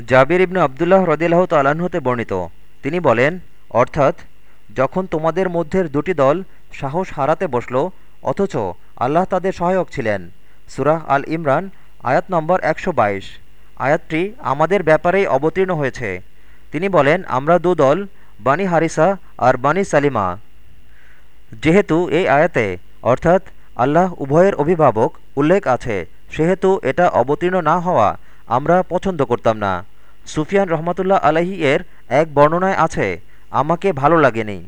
জাবির ইবনু আবদুল্লাহ রদিল্লাহ তাল্লাহ্ন হতে বর্ণিত। তিনি বলেন, অর্থাৎ, যখন তোমাদের মধ্যের দুটি দল সাহস হারাতে বসল, অথচ আল্লাহ তাদের সহায়ক ছিলেন। সুরাহ আল ইমরান, আয়াত নম্বর একশো বাইশ। আয়াতটি আমাদের ব্যাপারেই অবতীর্ণ হয়েছে। তিনি বলেন, আমরা দু দল, বানি হারিসা আর বানি সালিমা। যেহেতু এই আয়াতে, অর্থাৎ, আল্লাহ উভয়ের অভিভাবক উল্লেখ আছে, সেহেতু এটা অবতীর্ণ না হওয়া আমরা পছন্দ করতাম না। সুফিয়ান রহমতুল্লাহ আলহী এর এক বর্ণনায় আছে আমাকে ভালো লাগেনি।